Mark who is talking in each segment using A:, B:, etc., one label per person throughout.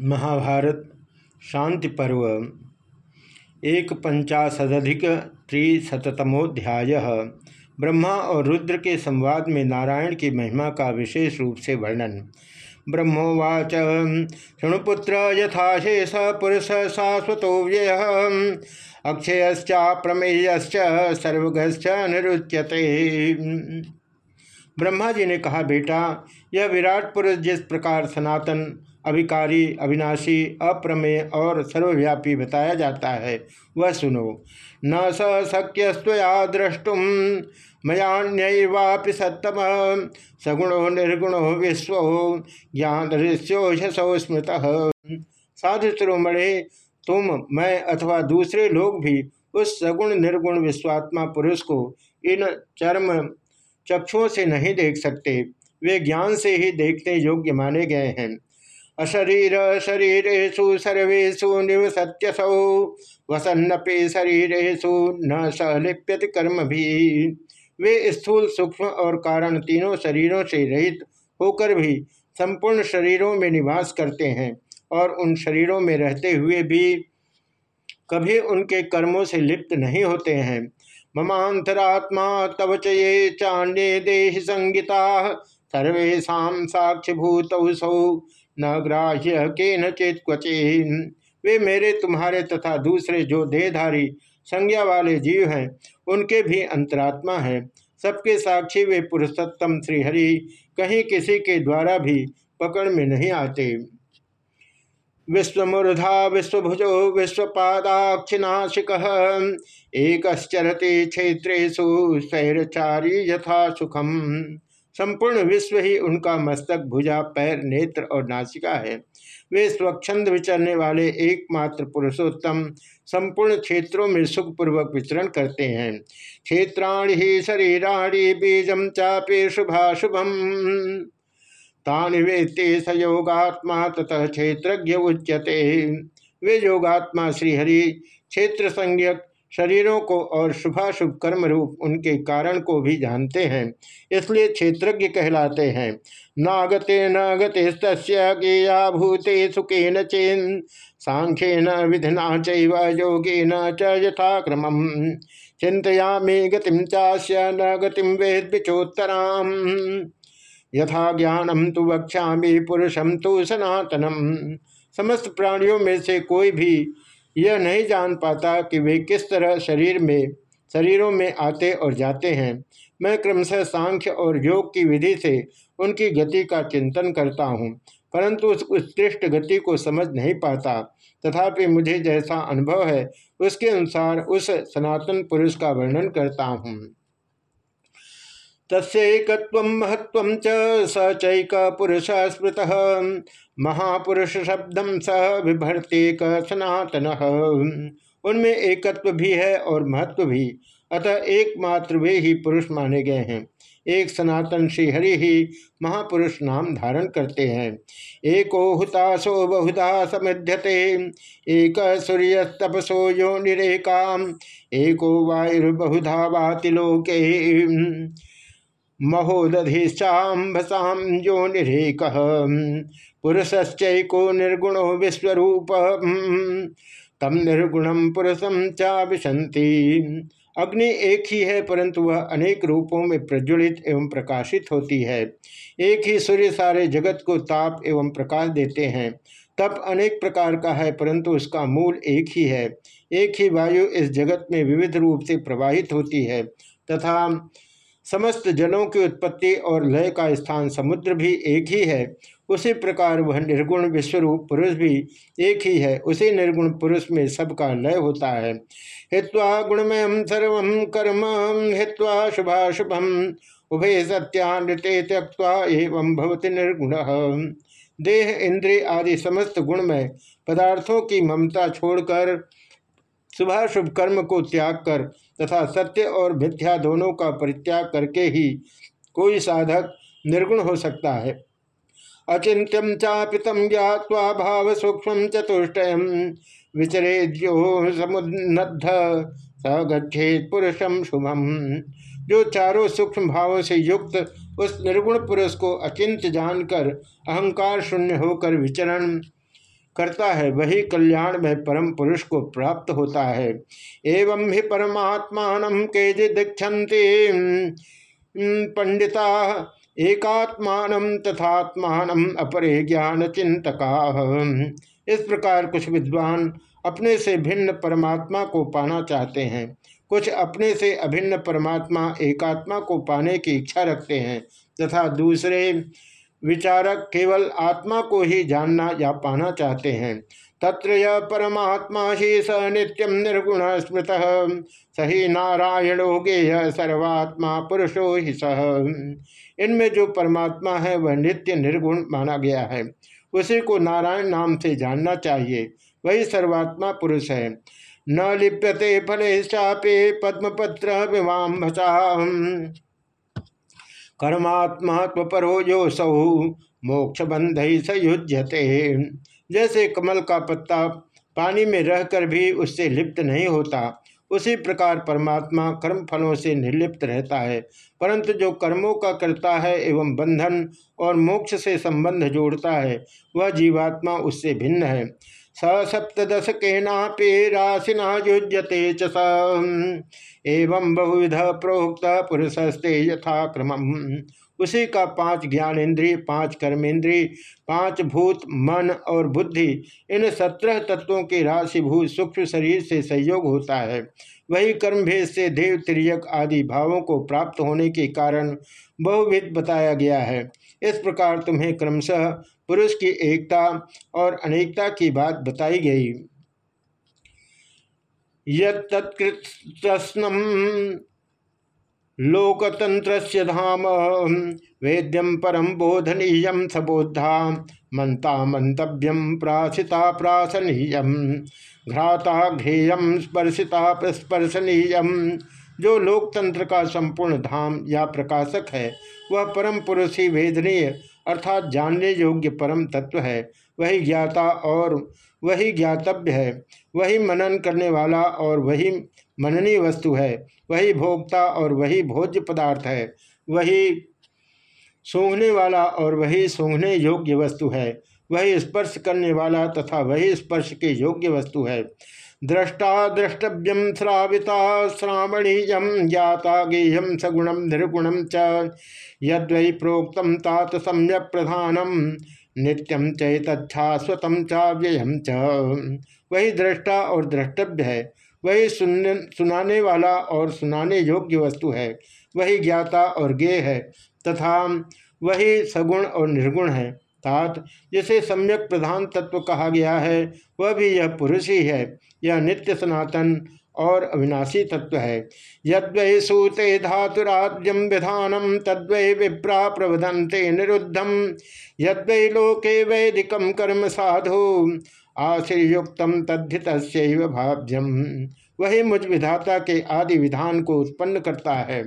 A: महाभारत, शांति पर्व, एक पंचाशदिक त्रिशतमोध्याय ब्रह्मा और रुद्र के संवाद में नारायण की महिमा का विशेष रूप से वर्णन। ब्रह्मोवाच, शृणुपुत्र यथाशेष पुरुष शाश्वत व्यय, अक्षयश्चा, प्रमेयश्च, सर्वगश्च निरुच्यते। ब्रह्मा जी ने कहा, बेटा, यह विराट पुरुष जिस प्रकार सनातन अभिकारी, अविनाशी, अप्रमेय और सर्वव्यापी बताया जाता है। वह सुनो, न स शक्यस्तया द्रष्टुम, मयान्यवापि सत्तम, सगुणो निर्गुणो विश्व, ज्ञान ऋष्यो स्मृत। साधु शिरोमणे तुम, मैं अथवा दूसरे लोग भी उस सगुण निर्गुण विश्वात्मा पुरुष को इन चर्म चक्षुओं से नहीं देख सकते। वे ज्ञान से ही देखने योग्य माने गए हैं। अशरीर शरीरेशु सर्वेशु निवसत्यसौ। वसन्नपे शरीरेशु न सलिप्यति कर्म भी वे स्थूल, सूक्ष्म और कारण तीनों शरीरों से रहित होकर भी संपूर्ण शरीरों में निवास करते हैं और उन शरीरों में रहते हुए भी कभी उनके कर्मों से लिप्त नहीं होते हैं। ममांतरात्मा तव चे चाण्य देह संगीता सर्वेशा साक्षिभूत न ग्राह्य के न चेत क्वचे वे मेरे, तुम्हारे तथा दूसरे जो देहधारी संज्ञा वाले जीव हैं, उनके भी अंतरात्मा हैं। सबके साक्षी वे पुरुषोत्तम श्रीहरि, कहीं किसी के द्वारा भी पकड़ में नहीं आते। विश्वमूर्धा, विश्वभुजो, विश्वपादाक्षिनाशिक, एकश्चरते क्षेत्रेशु शैरचारी यथा सुखम। संपूर्ण विश्व ही उनका मस्तक, भुजा, पैर, नेत्र और नासिका है। वे स्वच्छंद विचरने वाले एकमात्र पुरुषोत्तम संपूर्ण क्षेत्रों में सुखपूर्वक विचरण करते हैं। क्षेत्राणी ही शरीराणी बीजम चापे शुभाशुभम। तानि वेत्ते स योगात्मा, ततः क्षेत्रज्ञ उच्यते। वे योगात्मा श्रीहरि, क्षेत्र संज्ञक शरीरों को और शुभाशुभ कर्म रूप उनके कारण को भी जानते हैं, इसलिए क्षेत्रज्ञ कहलाते हैं। नागते न गते गेया भूते सुखे न चेन सांख्ये न विधिना चैव योगे न यथाक्रम चिंतया मे गतिम चास्य न गतिम वेद विचोत्तराम यथा ज्ञानम तो वक्षा पुरुषम तो सनातनम। समस्त प्राणियों में से कोई भी यह नहीं जान पाता कि वे किस तरह शरीर में, शरीरों में आते और जाते हैं। मैं क्रमशः सांख्य और योग की विधि से उनकी गति का चिंतन करता हूँ, परंतु उस उत्कृष्ट गति को समझ नहीं पाता। तथापि मुझे जैसा अनुभव है, उसके अनुसार उस सनातन पुरुष का वर्णन करता हूँ। तस्क महत्व च चैक पुरुष स्मृत महापुरुष शब्दम स विभर्ते क सनातन उनमें एकत्व भी है और महत्व भी। अतः एकमात्र वे ही पुरुष माने गए हैं। एक सनातन श्रीहरि ही महापुरुष नाम धारण करते हैं। एको हुतासो बहुधा समिध्यते। एक सूर्य तपसो यो निरेकाम एको वायुर्बहुधा वातिलोके महोदधिश्चाम्भसाम जो निरेक। पुरुषश्चैको निर्गुणो विश्वरूप तम निर्गुणम पुरुषम चा विशंति अग्नि एक ही है, परंतु वह अनेक रूपों में प्रज्वलित एवं प्रकाशित होती है। एक ही सूर्य सारे जगत को ताप एवं प्रकाश देते हैं। तप अनेक प्रकार का है, परंतु उसका मूल एक ही है। एक ही वायु इस जगत में विविध रूप से प्रवाहित होती है। तथा समस्त जलों की उत्पत्ति और लय का स्थान समुद्र भी एक ही है। उसी प्रकार वह निर्गुण विश्वरूप पुरुष भी एक ही है। उसी निर्गुण पुरुष में सबका लय होता है। हित्वा गुणमय सर्व कर्म हित्वा शुभाशुभम उभय सत्यानृते त्यक्वा एवं भवति निर्गुण। देह, इंद्रिय आदि समस्त गुणमय पदार्थों की ममता छोड़कर शुभाशुभ कर्म को त्याग कर तथा सत्य और मिथ्या दोनों का परित्याग करके ही कोई साधक निर्गुण हो सकता है। अचिंत्यम चापितम ज्ञावा भाव सूक्ष्म चतुष्ट विचरे जो समुन्नद्ध सगछेद पुरुषम शुभम। जो चारों सूक्ष्म भावों से युक्त उस निर्गुण पुरुष को अचिंत जानकर अहंकार शून्य होकर विचरण करता है, वही कल्याण में परम पुरुष को प्राप्त होता है। एवं ही परमात्मान के दीक्षति पंडिता, एकात्मान तथात्मान अपरे ज्ञान चिंतका इस प्रकार कुछ विद्वान अपने से भिन्न परमात्मा को पाना चाहते हैं। कुछ अपने से अभिन्न परमात्मा एकात्मा को पाने की इच्छा रखते हैं तथा दूसरे विचारक केवल आत्मा को ही जानना या पाना चाहते हैं। तत्र यह परमात्मा ही स नित्यम निर्गुण स्मृत। सही नारायणो गेय सर्वात्मा पुरुषो ही सह। इनमें जो परमात्मा है, वह नित्य निर्गुण माना गया है। उसी को नारायण नाम से जानना चाहिए। वही सर्वात्मा पुरुष है। न लिप्यते फले चापे पद्मपत्र विवाम कर्मात्मा परो जो सहु मोक्ष बंध ही सयुज्यते। जैसे कमल का पत्ता पानी में रहकर भी उससे लिप्त नहीं होता, उसी प्रकार परमात्मा कर्म फलों से निर्लिप्त रहता है। परंतु जो कर्मों का करता है एवं बंधन और मोक्ष से संबंध जोड़ता है, वह जीवात्मा उससे भिन्न है। स सप्तश के नापे राशिना युज्यते च एवं बहुविध प्रोक्त पुरुषस्ते यथा क्रम उसी का पाँच ज्ञान इंद्रिय पाँच कर्मेंद्रिय पाँच भूत, मन और बुद्धि, इन सत्रह तत्वों के राशिभूत सूक्ष्म शरीर से संयोग होता है। वही कर्म भेद से देव त्रियक आदि भावों को प्राप्त होने के कारण बहुविध बताया गया है। इस प्रकार तुम्हें क्रमशः पुरुष की एकता और अनेकता की बात बताई गई। यत्कृतस्नम लोकतंत्र धाम वेद्यम परम बोधनीय सबोधा मंता मंतव्यम प्रासिता प्रासनीय, घ्राता घेयम स्पर्शिता स्पर्शनीय जो लोकतंत्र का संपूर्ण धाम या प्रकाशक है, वह परम पुरुष ही वेदनीय अर्थात जानने योग्य परम तत्व है, वही ज्ञाता और वही ज्ञातव्य है, वही मनन करने वाला और वही मननीय वस्तु है, वही भोक्ता और वही भोज्य पदार्थ है, वही सूंघने वाला और वही सूंघने योग्य वस्तु है, वही स्पर्श करने वाला तथा वही स्पर्श के योग्य वस्तु है। दृष्टा द्रष्टव्यम श्राविता श्रावणीयम ज्ञाता गेयम सगुणम निर्गुणम च। यद्वै प्रोक्तम तात सम्यक प्रधानम नित्यम चैतच्छाश्वतम चा व्ययम च। वही दृष्टा और द्रष्टव्य है, वही सुन सुनाने वाला और सुनाने योग्य वस्तु है, वही ज्ञाता और गेय है, तथा वही सगुण और निर्गुण है। तात जिसे सम्यक प्रधान तत्व कहा गया है, वह भी यह पुरुष ही है, यह नित्य सनातन और अविनाशी तत्व है। यद्वै सूते धातुराज्यम विधानम तद्वै विप्रा प्रवदंते निरुद्धम यद्वै लोके वैदिकम कर्म साधु आश्रयुक्तम तद्धित भाव्यम वही मुझ विधाता के आदि विधान को उत्पन्न करता है।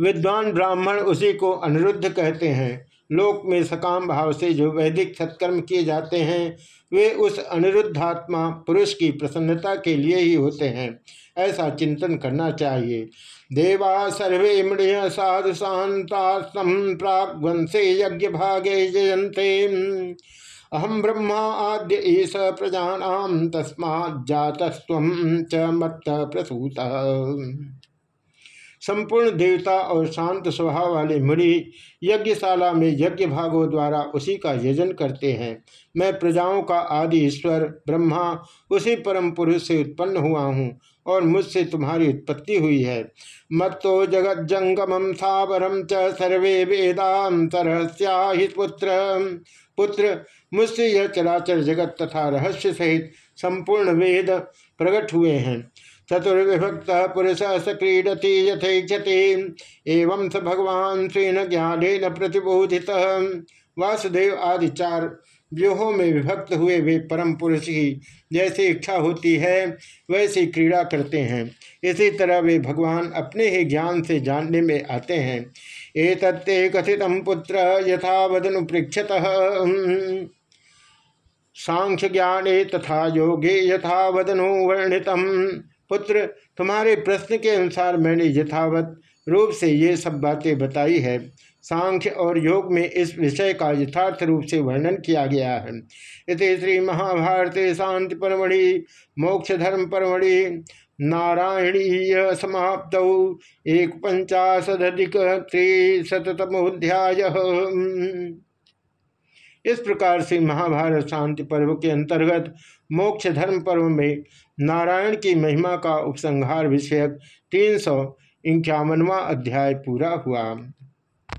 A: विद्वान ब्राह्मण उसी को अनिरुद्ध कहते हैं। लोक में सकाम भाव से जो वैदिक सत्कर्म किए जाते हैं, वे उस अनिरुद्धात्मा पुरुष की प्रसन्नता के लिए ही होते हैं। ऐसा चिंतन करना चाहिए। देवा सर्वे मृण साधु शांता प्राग्वंशे यज्ञ भागे जयंते अहम ब्रह्मा आद्य ईश प्रजानाम तस्मा जातस्व च मत प्रसूत संपूर्ण देवता और शांत स्वभाव वाले मुनि यज्ञशाला में यज्ञ भागों द्वारा उसी का यजन करते हैं। मैं प्रजाओं का आदि ईश्वर, ब्रह्मा, उसी परम पुरुष से उत्पन्न हुआ हूँ और मुझसे तुम्हारी उत्पत्ति हुई है। मत्तो जगत जंगम सावरम च सर्वे वेदांतरस्याहि पुत्र। पुत्र, मुझसे यह चराचर जगत तथा रहस्य सहित संपूर्ण वेद प्रकट हुए हैं। चतुर्विभक्त पुरुष सक्रीडति यथेक्षति एवं स भगवान श्रीन ज्ञान प्रतिबोधित। वासुदेव आदि चार व्यूहों में विभक्त हुए वे परम पुरुष ही। जैसी इच्छा होती है, वैसी क्रीड़ा करते हैं। इसी तरह वे भगवान अपने ही ज्ञान से जानने में आते हैं। एतत्ते कथित पुत्र यथावदनु पृक्षत सांख्य ज्ञाने तथा योगे यथावदनु वर्णितम। पुत्र, तुम्हारे प्रश्न के अनुसार मैंने यथावत रूप से ये सब बातें बताई है। सांख्य और योग में इस विषय का यथार्थ रूप से वर्णन किया गया है। इति श्री महाभारत शांति परमणि मोक्ष धर्म परमणि नारायणीय समाप्त। एक पंचाशदिक त्रिशतमोध्याय इस प्रकार से महाभारत शांति पर्व के अंतर्गत मोक्ष धर्म पर्व में नारायण की महिमा का उपसंहार विषयक तीन सौ इक्यावनवा अध्याय पूरा हुआ।